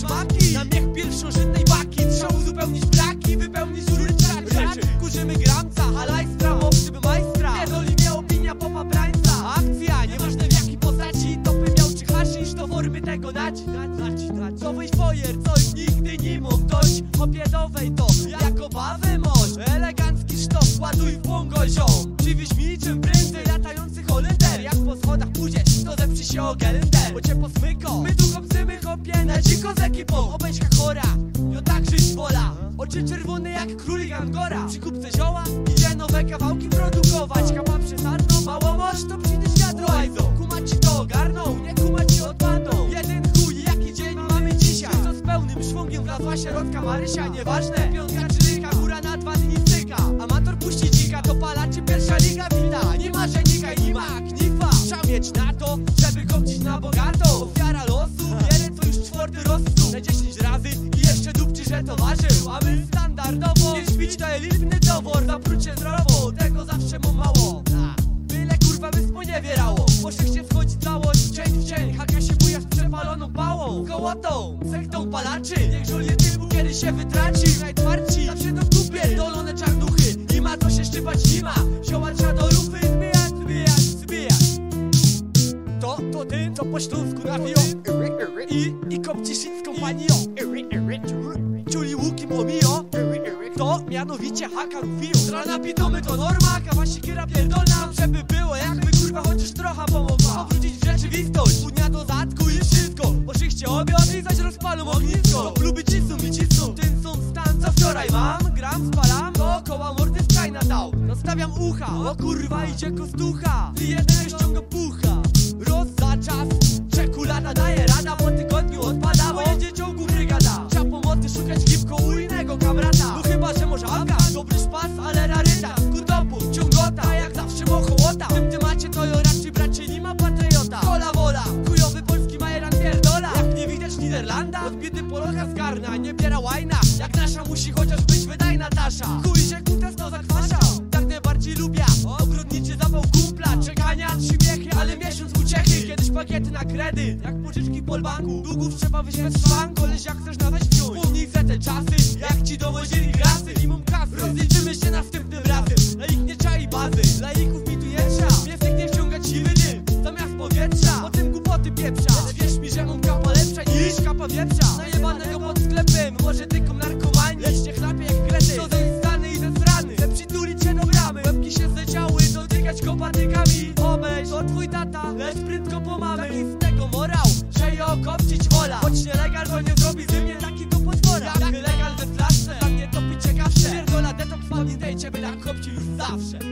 szmaki Na miech pierwszożytnej baki. Trzeba uzupełnić braki, wypełnić rury czarczaki Kurzymy gramca, halajstra, obszyby majstra. Niedoliwie opinia popa brańca. Akcja, nieważne w jakiej postaci. Topy miał czy haszisz, do formy tego naci To wyjść fojer, coś nigdy nie mógł dojść. Opiedowej to, jak obawy mość Elegancki sztos, ładuj w błągo ziom dziko z ekipą, obejśka chora. Jo tak żyć wola. Oczy czerwone jak królik Angora Przy kubce zioła idzie nowe kawałki produkować. Kapa przesadną, mało moż to przyjdziesz wiadro Łajzo, kumaci to ogarną, nie kumaci odpadną. Jeden chuj, jaki dzień mamy dzisiaj? Co z pełnym szwungiem wlazła środka Marysia. Nieważne, piątka czy ryka, góra na dwa dni styka jeszcze dupczy, że to ważył A my standardowo, nie śpić to elitny dowór. Zaprócie zdrowo, tego zawsze mu mało. Byle kurwa by sponiewierało Po szychcie wchodzi całość, dzień w dzień. Haka się buja z przepaloną pałą. Kołotą, sektą palaczy. Niech żolie typu kiedy się wytraci. Najtwardsi, zawsze do kupie Dolone czarnuchy, nie ma co się szczypać, nie ma Zioła trzeba do rufy zbijać, zbijać, zbijać. To, to ty, co po śląsku nawio I, i kopcisicką panią. Czuli łuki młomio To mianowicie haka Rufio Strana pitomy to norma, kawa siekiera pierdolna. Żeby było jakby kurwa chociaż trochę pomogła. Powrócić w rzeczywistość, dnia do zatku i wszystko. Po szychcie obiad i zaś rozpalą ognisko. To kluby cisną i cisną, ten są stan co wczoraj mam. Gram, spalam, dookoła mordy skrajna dał Nastawiam ucha, o kurwa idzie kostucha. Ty jeden ściąga pucha. Roz za czas, czekolada daje rada Po tygodniu odpada, bo jedzie ciągu brygada. Trzeba pomocy szukać gipko u innego kamrata. No chyba, że może alka, dobry szpas, ale raryta. Kurdopu, ciągota, a jak zawsze mochołota. W tym temacie to jo raczej bracie nie ma patriota. Kola wola, chujowy polski majeran pierdola. Jak nie widać Niderlanda, od biedy polocha zgarna Nie biera łajna, jak nasza musi chociaż być wydajna tasza. Chuj się kutas to zakwasza, tak najbardziej lubię. Ogrodniczy pakiety na kredyt, jak pożyczki polbanku. Długów trzeba wyśmiać z szwanku, ależ jak chcesz nawet wziąć. Wspomnij za te czasy, jak ci dowozili grasy Minimum kasy, rozliczymy się następnym razem. Ich nie czai bazy, laików mi tu nie trzeba Piesek nie wciągać siwy dym, zamiast powietrza. Tym głupoty pieprza, lecz wierz mi, że mam kapa lepsza niż kapa wieprza. Najebanego pod sklepem, może tylko narkomani Patykami, obejść To twój tata, lecz prędko po mamy Taki z tego morał, że je okopcić wola. Choć nielegal to nie zrobi z mnie takiego potwora Jak legal we flaszce, dla mnie to być ciekawsze. Pierdola detoks, pamiętajcie, by na kopci już zawsze